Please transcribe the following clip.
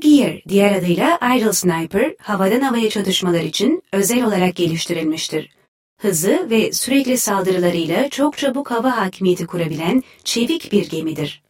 The Gear, diğer adıyla Idle Sniper, havadan havaya çatışmalar için özel olarak geliştirilmiştir. Hızı ve sürekli saldırılarıyla çok çabuk hava hakimiyeti kurabilen çevik bir gemidir.